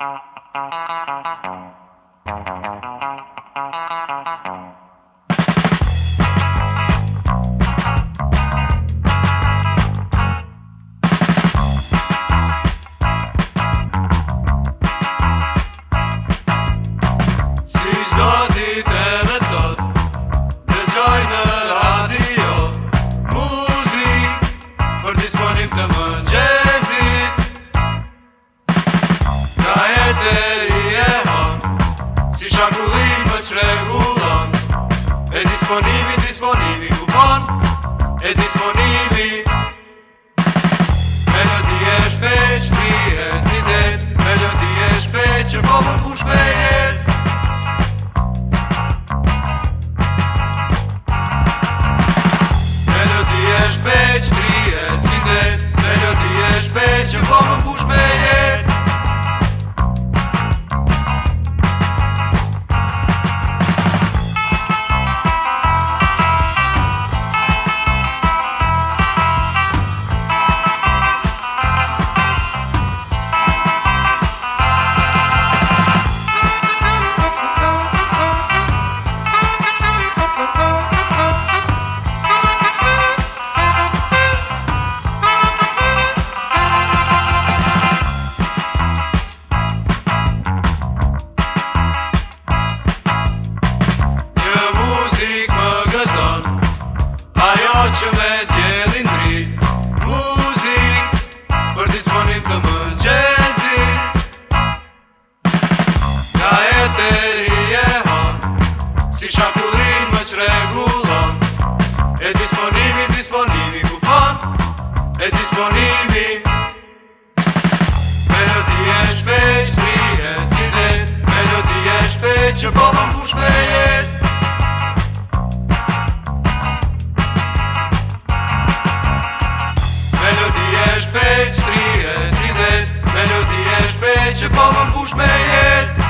Uh, uh, uh. disponibili, disponibili, coupon, è disponibile. që me djelin tri Muzik Për disponim të më gjezi Ka e të han Si shakullin më që regullon E disponimi, disponimi ku fan E disponimi Melodi e shpeq, frije, cilet Melodi e shpeq, që po më më shpejt që trihet si dhe Melodi e shpejt që po më push me jet